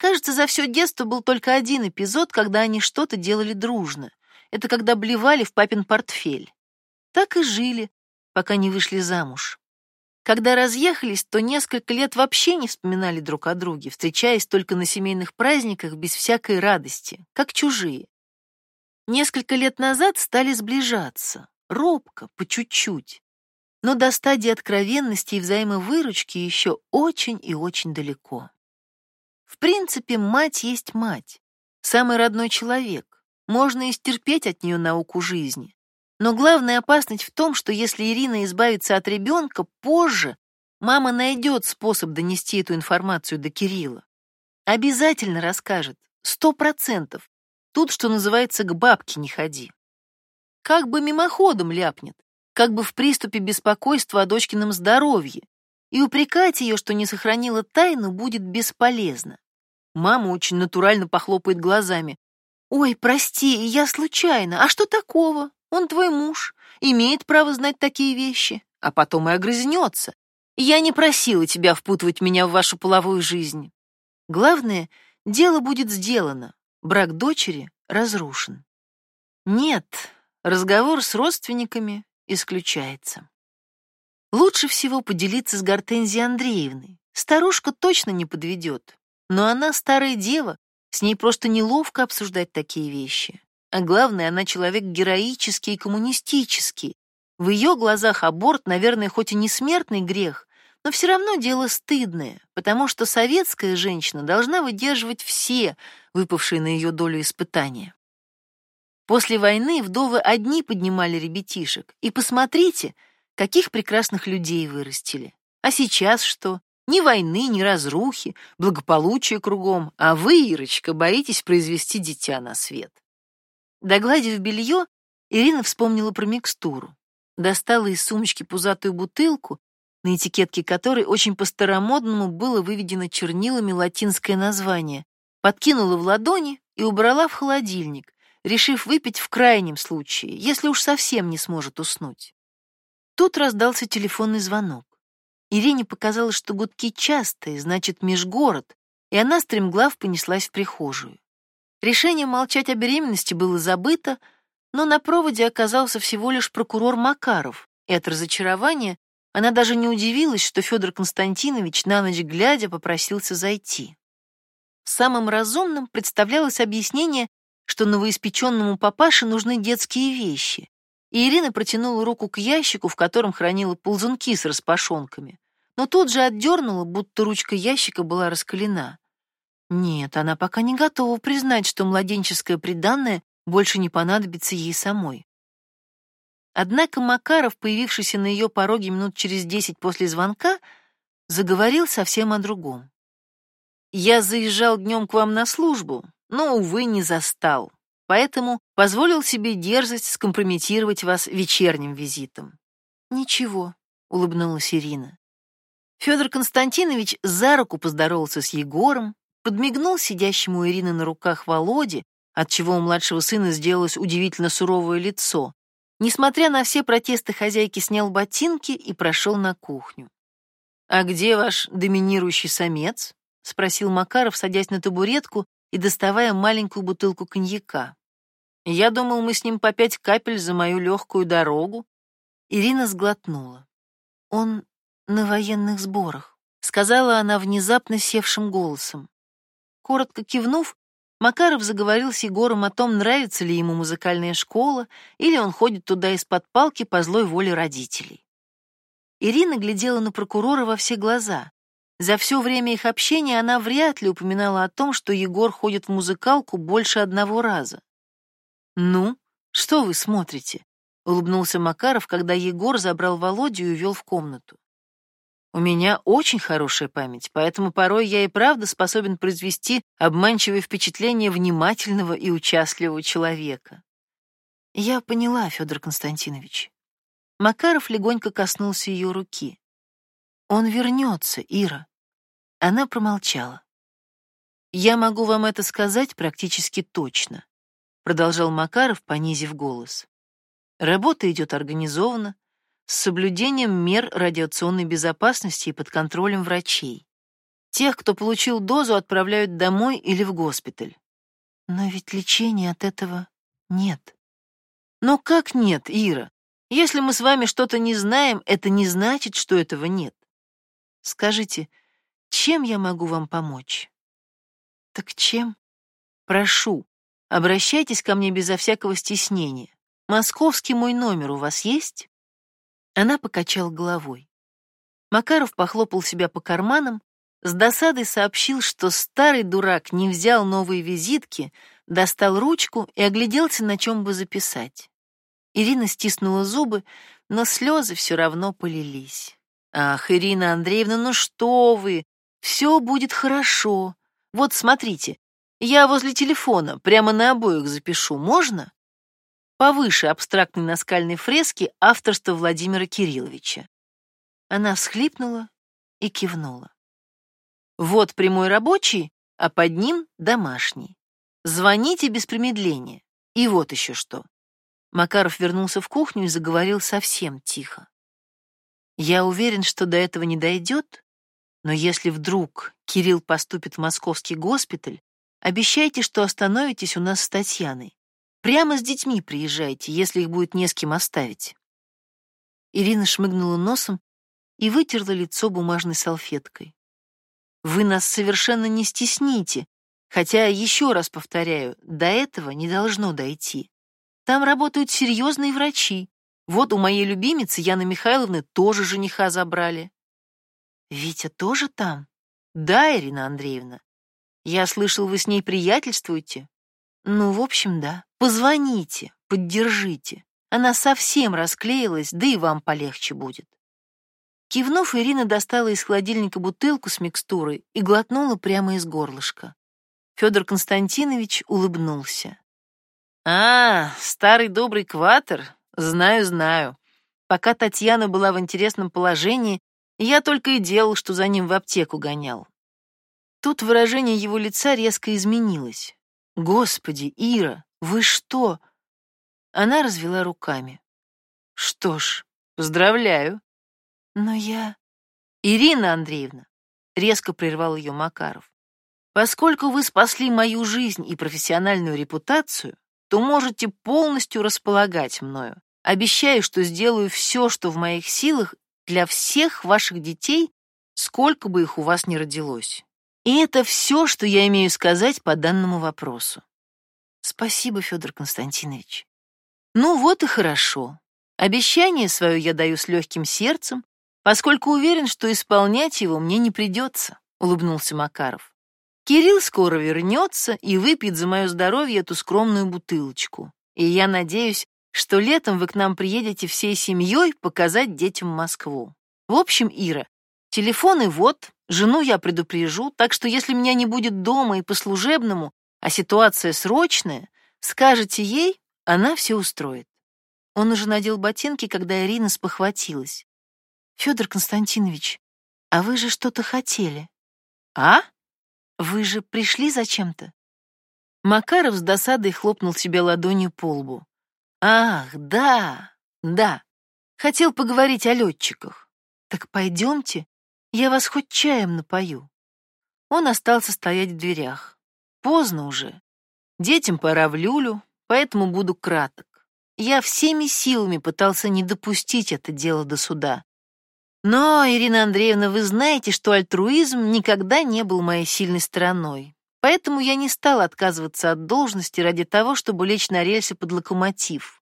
Кажется, за все детство был только один эпизод, когда они что-то делали дружно. Это когда блевали в папин портфель. Так и жили, пока не вышли замуж. Когда разъехались, то несколько лет вообще не вспоминали друг о друге, встречаясь только на семейных праздниках без всякой радости, как чужие. Несколько лет назад стали сближаться, робко, по чуть-чуть. Но до стадии откровенности и взаимовыручки еще очень и очень далеко. В принципе, мать есть мать, самый родной человек. Можно и стерпеть от нее науку жизни. Но главная опасность в том, что если Ирина избавится от ребенка, позже мама найдет способ донести эту информацию до Кирилла. Обязательно расскажет, сто процентов. Тут, что называется, к бабке не ходи. Как бы мимоходом ляпнет, как бы в приступе беспокойства о дочкином здоровье, и упрекать ее, что не сохранила тайну, будет бесполезно. Мама очень натурально похлопает глазами. «Ой, прости, я случайно. А что такого? Он твой муж, имеет право знать такие вещи». А потом и огрызнется. «Я не просила тебя впутывать меня в вашу половую жизнь». Главное, дело будет сделано, брак дочери разрушен. Нет, разговор с родственниками исключается. Лучше всего поделиться с Гортензией Андреевной. Старушка точно не подведет. Но она старая дева, с ней просто неловко обсуждать такие вещи. А главное, она человек героический и коммунистический. В ее глазах аборт, наверное, хоть и не смертный грех, но все равно дело стыдное, потому что советская женщина должна выдерживать все выпавшие на ее долю испытания. После войны вдовы одни поднимали ребятишек, и посмотрите — каких прекрасных людей вырастили. А сейчас что? Ни войны, ни разрухи, благополучие кругом, а вы, Ирочка, боитесь произвести дитя на свет. Догладив белье, Ирина вспомнила про микстуру. Достала из сумочки пузатую бутылку, на этикетке которой очень по-старомодному было выведено чернилами латинское название, подкинула в ладони и убрала в холодильник, решив выпить в крайнем случае, если уж совсем не сможет уснуть. Тут раздался телефонный звонок. Ирине показалось, что гудки частые, значит, межгород, и она стремглав понеслась в прихожую. Решение молчать о беременности было забыто, но на проводе оказался всего лишь прокурор Макаров, и от разочарования она даже не удивилась, что Федор Константинович на ночь глядя попросился зайти. Самым разумным представлялось объяснение, что новоиспеченному папаше нужны детские вещи, и Ирина протянула руку к ящику, в котором хранила ползунки с распашонками, но тут же отдернула, будто ручка ящика была раскалена. Нет, она пока не готова признать, что младенческое приданное больше не понадобится ей самой. Однако Макаров, появившийся на ее пороге минут через десять после звонка, заговорил совсем о другом. «Я заезжал днем к вам на службу, но, увы, не застал, поэтому позволил себе дерзость скомпрометировать вас вечерним визитом». «Ничего», — улыбнулась Ирина. Федор Константинович за руку поздоровался с Егором, подмигнул сидящему у Ирины на руках Володе, отчего у младшего сына сделалось удивительно суровое лицо. Несмотря на все протесты хозяйки, снял ботинки и прошел на кухню. «А где ваш доминирующий самец?» — спросил Макаров, садясь на табуретку и доставая маленькую бутылку коньяка. «Я думал, мы с ним по пять капель за мою легкую дорогу». Ирина сглотнула. «Он на военных сборах», — сказала она внезапно севшим голосом. Коротко кивнув, Макаров заговорил с Егором о том, нравится ли ему музыкальная школа, или он ходит туда из-под палки по злой воле родителей. Ирина глядела на прокурора во все глаза. За все время их общения она вряд ли упоминала о том, что Егор ходит в музыкалку больше одного раза. «Ну, что вы смотрите?» — улыбнулся Макаров, когда Егор забрал Володю и увел в комнату. У меня очень хорошая память, поэтому порой я и правда способен произвести обманчивое впечатление внимательного и участливого человека. Я поняла, Федор Константинович. Макаров легонько коснулся ее руки. Он вернется, Ира. Она промолчала. Я могу вам это сказать практически точно, продолжал Макаров, понизив голос. Работа идет организованно, с соблюдением мер радиационной безопасности и под контролем врачей. Тех, кто получил дозу, отправляют домой или в госпиталь. Но ведь лечения от этого нет. Но как нет, Ира? Если мы с вами что-то не знаем, это не значит, что этого нет. Скажите, чем я могу вам помочь? Так чем? Прошу, обращайтесь ко мне безо всякого стеснения. Московский мой номер у вас есть? Она покачала головой. Макаров похлопал себя по карманам, с досадой сообщил, что старый дурак не взял новые визитки, достал ручку и огляделся, на чем бы записать. Ирина стиснула зубы, но слезы все равно полились. «Ах, Ирина Андреевна, ну что вы! Все будет хорошо. Вот, смотрите, я возле телефона, прямо на обоих запишу, можно?» повыше абстрактной наскальной фрески авторства Владимира Кирилловича. Она всхлипнула и кивнула. Вот прямой рабочий, а под ним домашний. Звоните без промедления. И вот еще что. Макаров вернулся в кухню и заговорил совсем тихо. Я уверен, что до этого не дойдет, но если вдруг Кирилл поступит в московский госпиталь, обещайте, что остановитесь у нас с Татьяной. Прямо с детьми приезжайте, если их будет не с кем оставить. Ирина шмыгнула носом и вытерла лицо бумажной салфеткой. Вы нас совершенно не стесните, хотя, еще раз повторяю, до этого не должно дойти. Там работают серьезные врачи. Вот у моей любимицы Яны Михайловны тоже жениха забрали. Витя тоже там? Да, Ирина Андреевна. Я слышал, вы с ней приятельствуете. Ну, в общем, да. Позвоните, поддержите. Она совсем расклеилась, да и вам полегче будет. Кивнув, Ирина достала из холодильника бутылку с микстурой и глотнула прямо из горлышка. Федор Константинович улыбнулся. «А, старый добрый кватер? Знаю, знаю. Пока Татьяна была в интересном положении, я только и делал, что за ним в аптеку гонял. Тут выражение его лица резко изменилось. «Господи, Ира, вы что?» Она развела руками. «Что ж, поздравляю». «Но я...» «Ирина Андреевна», — резко прервал ее Макаров, «поскольку вы спасли мою жизнь и профессиональную репутацию, то можете полностью располагать мною. Обещаю, что сделаю все, что в моих силах для всех ваших детей, сколько бы их у вас ни родилось. И это все, что я имею сказать по данному вопросу. Спасибо, Федор Константинович. Ну вот и хорошо. Обещание свое я даю с легким сердцем, поскольку уверен, что исполнять его мне не придется, улыбнулся Макаров. Кирилл скоро вернется и выпьет за мое здоровье эту скромную бутылочку. И я надеюсь, что летом вы к нам приедете всей семьей показать детям Москву. В общем, Ира, телефоны вот, жену я предупрежу, так что если меня не будет дома и по служебному, а ситуация срочная, скажете ей, она все устроит. Он уже надел ботинки, когда Ирина спохватилась. Федор Константинович, а вы же что-то хотели. А? Вы же пришли зачем-то? Макаров с досадой хлопнул себе ладонью по лбу. Ах, да, да. Хотел поговорить о летчиках. Так пойдемте, я вас хоть чаем напою. Он остался стоять в дверях. Поздно уже. Детям пора в люлю, поэтому буду краток. Я всеми силами пытался не допустить это дело до суда. Но, Ирина Андреевна, вы знаете, что альтруизм никогда не был моей сильной стороной. Поэтому я не стал отказываться от должности ради того, чтобы лечь на рельсы под локомотив.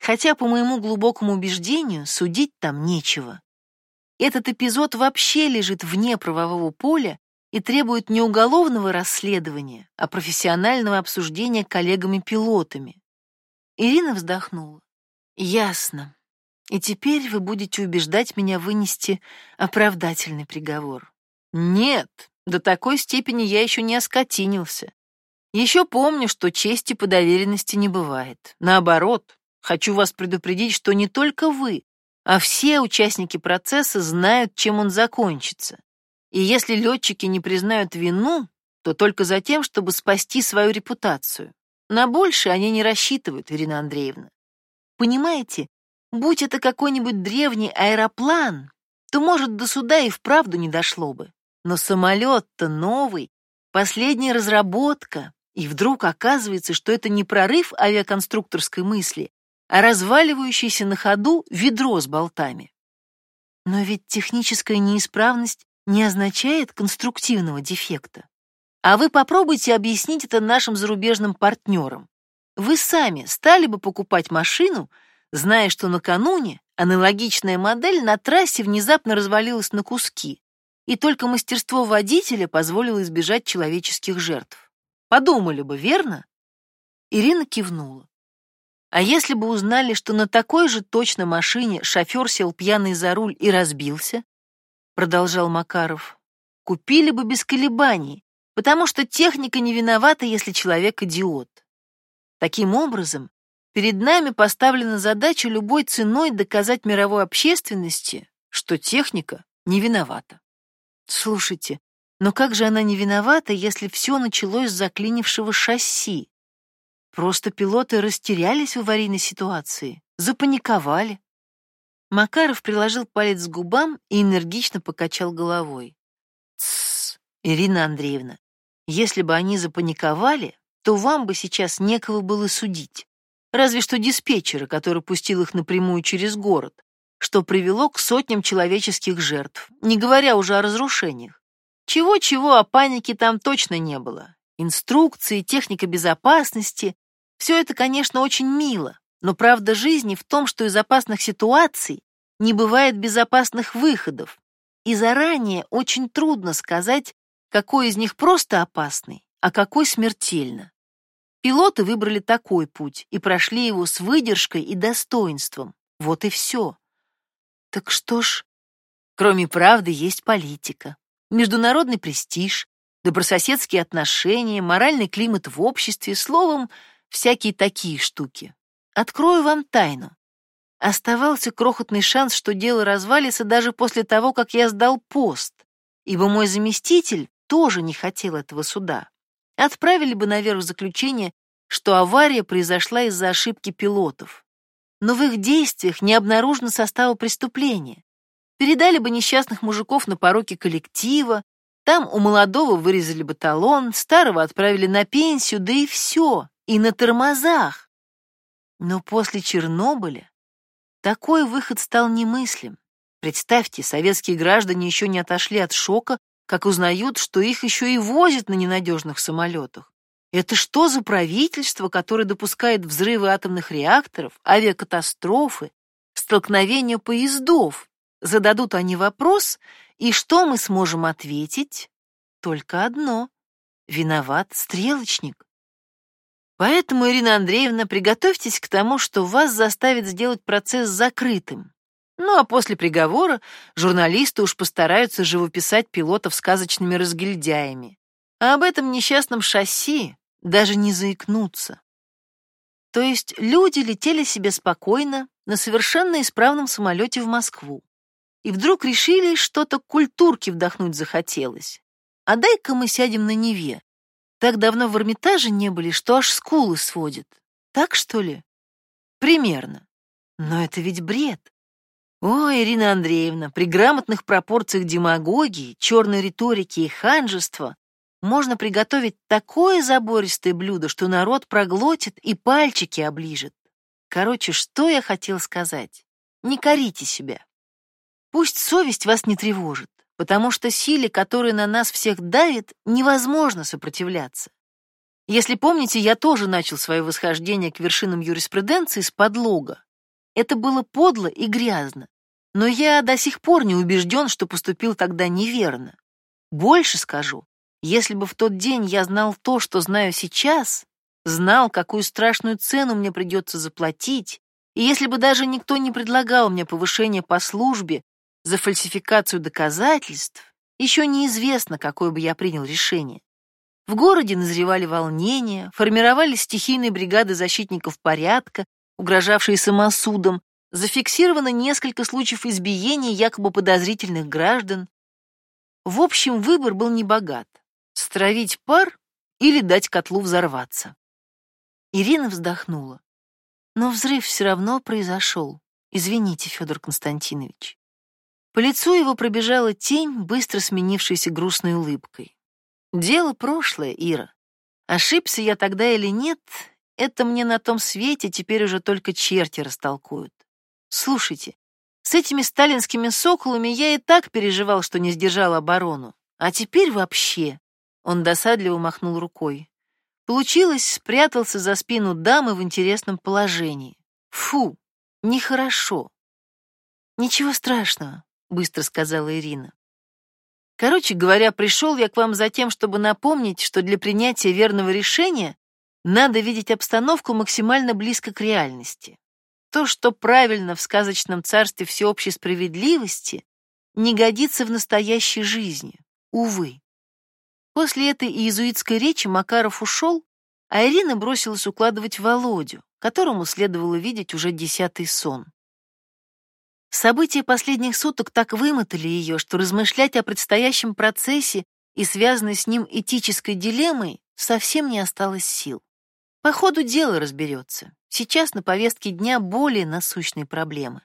Хотя, по моему глубокому убеждению, судить там нечего. Этот эпизод вообще лежит вне правового поля и требует не уголовного расследования, а профессионального обсуждения коллегами-пилотами. Ирина вздохнула. «Ясно. И теперь вы будете убеждать меня вынести оправдательный приговор». «Нет, до такой степени я еще не оскотинился. Еще помню, что чести по доверенности не бывает. Наоборот, хочу вас предупредить, что не только вы, а все участники процесса знают, чем он закончится. И если летчики не признают вину, то только за тем, чтобы спасти свою репутацию. На большее они не рассчитывают, Ирина Андреевна. Понимаете, будь это какой-нибудь древний аэроплан, то, может, до суда и вправду не дошло бы. Но самолет-то новый, последняя разработка, и вдруг оказывается, что это не прорыв авиаконструкторской мысли, а разваливающееся на ходу ведро с болтами. Но ведь техническая неисправность не означает конструктивного дефекта. А вы попробуйте объяснить это нашим зарубежным партнерам. Вы сами стали бы покупать машину, зная, что накануне аналогичная модель на трассе внезапно развалилась на куски, и только мастерство водителя позволило избежать человеческих жертв. Подумали бы, верно? Ирина кивнула. А если бы узнали, что на такой же точно машине шофер сел пьяный за руль и разбился, продолжал Макаров, купили бы без колебаний, потому что техника не виновата, если человек идиот. Таким образом, перед нами поставлена задача любой ценой доказать мировой общественности, что техника не виновата. Слушайте, но как же она не виновата, если все началось с заклинившего шасси? Просто пилоты растерялись в аварийной ситуации, запаниковали. Макаров приложил палец к губам и энергично покачал головой. Тссс, Ирина Андреевна, если бы они запаниковали, то вам бы сейчас некого было судить. Разве что диспетчера, который пустил их напрямую через город, что привело к сотням человеческих жертв, не говоря уже о разрушениях. Чего-чего, а паники там точно не было. Инструкции, техника безопасности — все это, конечно, очень мило, но правда жизни в том, что из опасных ситуаций не бывает безопасных выходов, и заранее очень трудно сказать, какой из них просто опасный, а какой смертельно. Пилоты выбрали такой путь и прошли его с выдержкой и достоинством. Вот и все. Так что ж, Кроме правды есть политика, международный престиж, добрососедские отношения, моральный климат в обществе, словом, всякие такие штуки. Открою вам тайну. Оставался крохотный шанс, что дело развалится даже после того, как я сдал пост, ибо мой заместитель тоже не хотел этого суда. Отправили бы наверх заключение, что авария произошла из-за ошибки пилотов. Но в их действиях не обнаружено состава преступления. Передали бы несчастных мужиков на пороки коллектива, там у молодого вырезали бы талон, старого отправили на пенсию, да и все, и на тормозах. Но после Чернобыля такой выход стал немыслим. Представьте, советские граждане еще не отошли от шока, как узнают, что их еще и возят на ненадежных самолетах. Это что за правительство, которое допускает взрывы атомных реакторов, авиакатастрофы, столкновения поездов? Зададут они вопрос, и что мы сможем ответить? Только одно. Виноват стрелочник. Поэтому, Ирина Андреевна, приготовьтесь к тому, что вас заставит сделать процесс закрытым. Ну а после приговора журналисты уж постараются живописать пилотов сказочными разгильдяями. А об этом несчастном шасси даже не заикнуться. То есть люди летели себе спокойно на совершенно исправном самолете в Москву и вдруг решили, что-то культурки вдохнуть захотелось. А дай-ка мы сядем на Неве. Так давно в Эрмитаже не были, что аж скулы сводит. Так, что ли? Примерно. Но это ведь бред. О, Ирина Андреевна, при грамотных пропорциях демагогии, черной риторики и ханжества можно приготовить такое забористое блюдо, что народ проглотит и пальчики оближет. Короче, что я хотел сказать? Не корите себя. Пусть совесть вас не тревожит, потому что силе, которая на нас всех давит, невозможно сопротивляться. Если помните, я тоже начал свое восхождение к вершинам юриспруденции с подлога. Это было подло и грязно, но я до сих пор не убежден, что поступил тогда неверно. Больше скажу, если бы в тот день я знал то, что знаю сейчас, знал, какую страшную цену мне придется заплатить, и если бы даже никто не предлагал мне повышение по службе за фальсификацию доказательств, еще неизвестно, какое бы я принял решение. В городе назревали волнения, формировались стихийные бригады защитников порядка, угрожавшие самосудом, зафиксировано несколько случаев избиений якобы подозрительных граждан. В общем, выбор был небогат — стравить пар или дать котлу взорваться. Ирина вздохнула. Но взрыв все равно произошел. Извините, Федор Константинович. По лицу его пробежала тень, быстро сменившаяся грустной улыбкой. Дело прошлое, Ира. Ошибся я тогда или нет, это мне на том свете теперь уже только черти растолкуют. Слушайте, с этими сталинскими соколами я и так переживал, что не сдержал оборону. А теперь вообще. Он досадливо махнул рукой. Получилось, спрятался за спину дамы в интересном положении. Фу, нехорошо. Ничего страшного быстро сказала Ирина. Короче говоря, пришел я к вам за тем, чтобы напомнить, что для принятия верного решения надо видеть обстановку максимально близко к реальности. То, что правильно в сказочном царстве всеобщей справедливости, не годится в настоящей жизни, увы. После этой иезуитской речи Макаров ушел, а Ирина бросилась укладывать Володю, которому следовало видеть уже десятый сон. События последних суток так вымотали ее, что размышлять о предстоящем процессе и связанной с ним этической дилеммой совсем не осталось сил. По ходу дела разберется. Сейчас на повестке дня более насущные проблемы.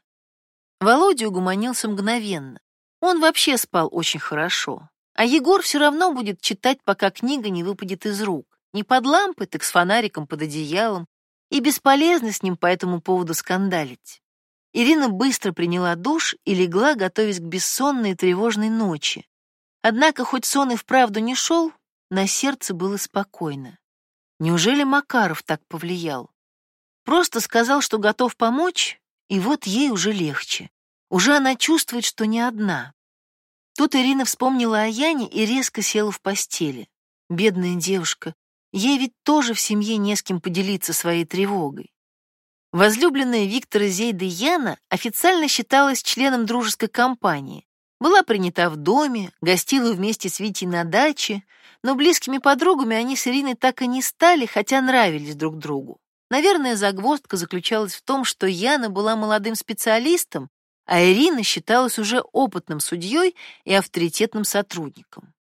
Володя угомонился мгновенно. Он вообще спал очень хорошо. А Егор все равно будет читать, пока книга не выпадет из рук. Не под лампой, так с фонариком под одеялом. И бесполезно с ним по этому поводу скандалить. Ирина быстро приняла душ и легла, готовясь к бессонной и тревожной ночи. Однако, хоть сон и вправду не шел, на сердце было спокойно. Неужели Макаров так повлиял? Просто сказал, что готов помочь, и вот ей уже легче. Уже она чувствует, что не одна. Тут Ирина вспомнила о Яне и резко села в постели. Бедная девушка, ей ведь тоже в семье не с кем поделиться своей тревогой. Возлюбленная Виктора Зейда Яна официально считалась членом дружеской компании, Была принята в доме, гостила вместе с Витей на даче, но близкими подругами они с Ириной так и не стали, хотя нравились друг другу. Наверное, загвоздка заключалась в том, что Яна была молодым специалистом, а Ирина считалась уже опытным судьей и авторитетным сотрудником.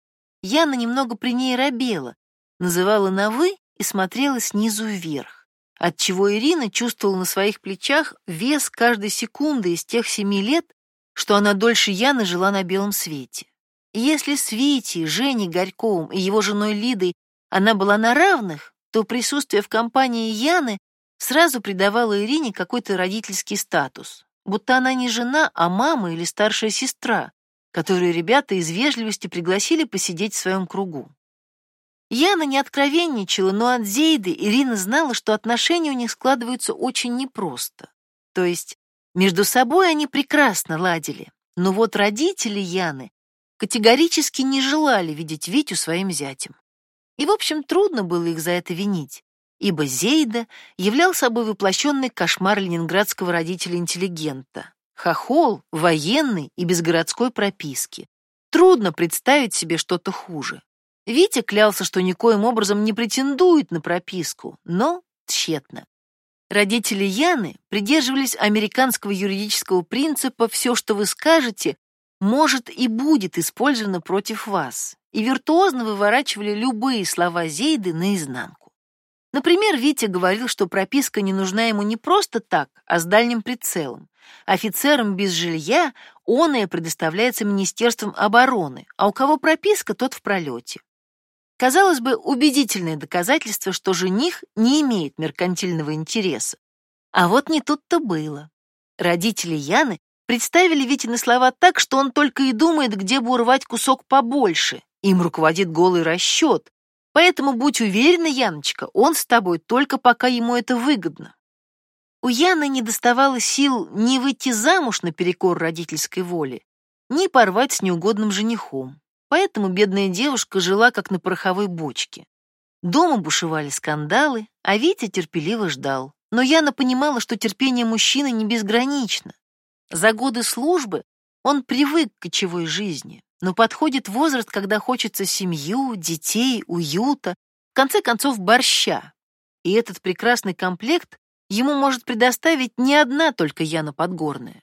Яна немного при ней робела, называла на «вы» и смотрела снизу вверх, отчего Ирина чувствовала на своих плечах вес каждой секунды из тех семи лет, что она дольше Яны жила на белом свете. И если с Витей, Женей Горьковым и его женой Лидой она была на равных, то присутствие в компании Яны сразу придавало Ирине какой-то родительский статус, будто она не жена, а мама или старшая сестра, которую ребята из вежливости пригласили посидеть в своем кругу. Яна не откровенничала, но от Зейды Ирина знала, что отношения у них складываются очень непросто. То есть между собой они прекрасно ладили, но вот родители Яны категорически не желали видеть Витю своим зятем. И, в общем, трудно было их за это винить, ибо Зейда являл собой воплощенный кошмар ленинградского родителя-интеллигента. Хохол, военный и без городской прописки. Трудно представить себе что-то хуже. Витя клялся, что никоим образом не претендует на прописку, но тщетно. Родители Яны придерживались американского юридического принципа «все, что вы скажете, может и будет использовано против вас», и виртуозно выворачивали любые слова Зейды наизнанку. Например, Витя говорил, что прописка не нужна ему не просто так, а с дальним прицелом. Офицерам без жилья оное предоставляется Министерством обороны, а у кого прописка, тот в пролете. Казалось бы, убедительное доказательство, что жених не имеет меркантильного интереса. А вот не тут-то было. Родители Яны представили Витины слова так, что он только и думает, где бы урвать кусок побольше. Им руководит голый расчет. Поэтому будь уверена, Яночка, он с тобой только пока ему это выгодно. У Яны не доставало сил ни выйти замуж наперекор родительской воле, ни порвать с неугодным женихом. Поэтому бедная девушка жила как на пороховой бочке. Дома бушевали скандалы, а Витя терпеливо ждал. Но Яна понимала, что терпение мужчины не безгранично. За годы службы он привык к кочевой жизни, но подходит возраст, когда хочется семью, детей, уюта, в конце концов борща. И этот прекрасный комплект ему может предоставить не одна только Яна Подгорная.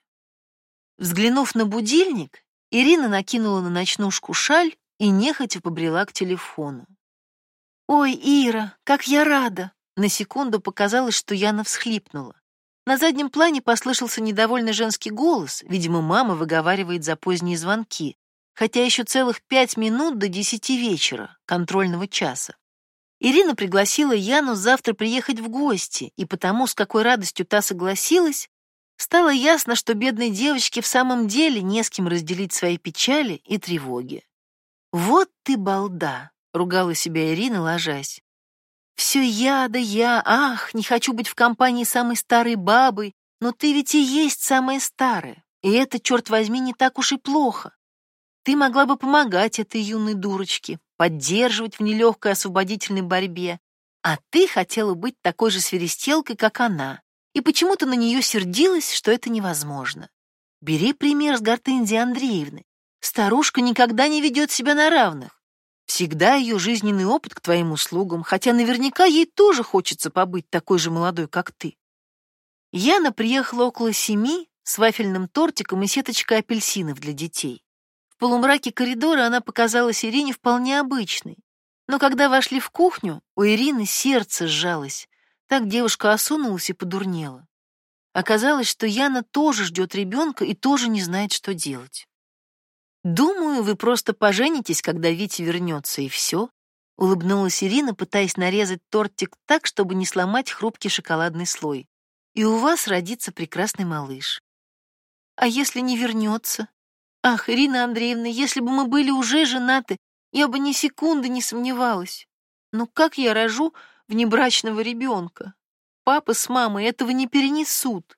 Взглянув на будильник, Ирина накинула на ночнушку шаль и нехотя побрела к телефону. «Ой, Ира, как я рада!» На секунду показалось, что Яна всхлипнула. На заднем плане послышался недовольный женский голос, видимо, мама выговаривает за поздние звонки, хотя еще целых пять минут до десяти вечера, контрольного часа. Ирина пригласила Яну завтра приехать в гости, и потому, с какой радостью та согласилась, Стало ясно, что бедной девочке в самом деле не с кем разделить свои печали и тревоги. «Вот ты балда!» — ругала себя Ирина, ложась. «Все я да я, ах, не хочу быть в компании самой старой бабы, но ты ведь и есть самая старая, и это, черт возьми, не так уж и плохо. Ты могла бы помогать этой юной дурочке, поддерживать в нелегкой освободительной борьбе, а ты хотела быть такой же свиристелкой, как она, и почему-то на нее сердилась, что это невозможно. Бери пример с Гортензии Андреевны. Старушка никогда не ведет себя на равных. Всегда ее жизненный опыт к твоим услугам, хотя наверняка ей тоже хочется побыть такой же молодой, как ты. Яна приехала около семи с вафельным тортиком и сеточкой апельсинов для детей. В полумраке коридора она показалась Ирине вполне обычной. Но когда вошли в кухню, у Ирины сердце сжалось. Так девушка осунулась и подурнела. Оказалось, что Яна тоже ждет ребенка и тоже не знает, что делать. «Думаю, вы просто поженитесь, когда Витя вернется, и все», — улыбнулась Ирина, пытаясь нарезать тортик так, чтобы не сломать хрупкий шоколадный слой. «И у вас родится прекрасный малыш». «А если не вернется?» «Ах, Ирина Андреевна, если бы мы были уже женаты, я бы ни секунды не сомневалась. Но как я рожу, внебрачного ребенка. Папа с мамой этого не перенесут.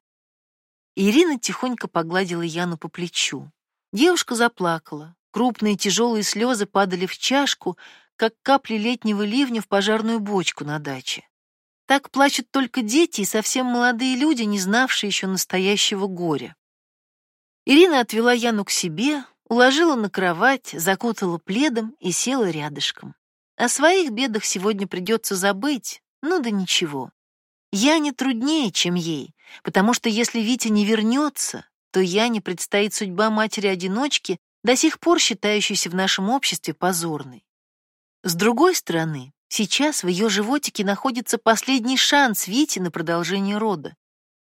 Ирина тихонько погладила Яну по плечу. Девушка заплакала. Крупные тяжелые слезы падали в чашку, как капли летнего ливня в пожарную бочку на даче. Так плачут только дети и совсем молодые люди, не знавшие еще настоящего горя. Ирина отвела Яну к себе, Уложила на кровать, закутала пледом и села рядышком. О своих бедах сегодня придется забыть, ну да ничего. Я не труднее, чем ей, потому что если Витя не вернется, то я не предстоит судьба матери-одиночки, до сих пор считающейся в нашем обществе позорной. С другой стороны, сейчас в ее животике находится последний шанс Вити на продолжение рода.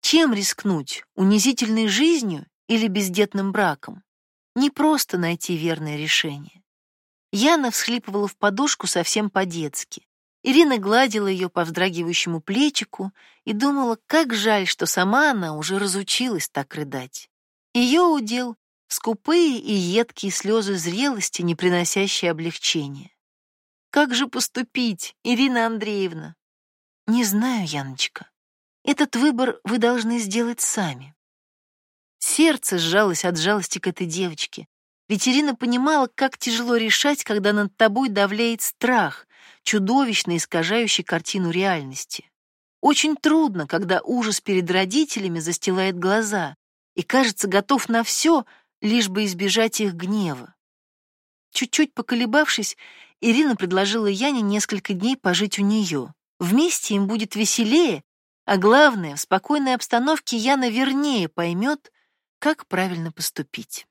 Чем рискнуть, унизительной жизнью или бездетным браком? Не просто найти верное решение. Яна всхлипывала в подушку совсем по-детски. Ирина гладила ее по вздрагивающему плечику и думала, как жаль, что сама она уже разучилась так рыдать. Ее удел — скупые и едкие слезы зрелости, не приносящие облегчения. Как же поступить, Ирина Андреевна? Не знаю, Яночка. Этот выбор вы должны сделать сами. Сердце сжалось от жалости к этой девочке. Ведь понимала, как тяжело решать, когда над тобой давляет страх, чудовищно искажающий картину реальности. Очень трудно, когда ужас перед родителями застилает глаза и кажется готов на все, лишь бы избежать их гнева. Чуть-чуть поколебавшись, Ирина предложила Яне несколько дней пожить у нее. Вместе им будет веселее, а главное, в спокойной обстановке Яна вернее поймет, как правильно поступить.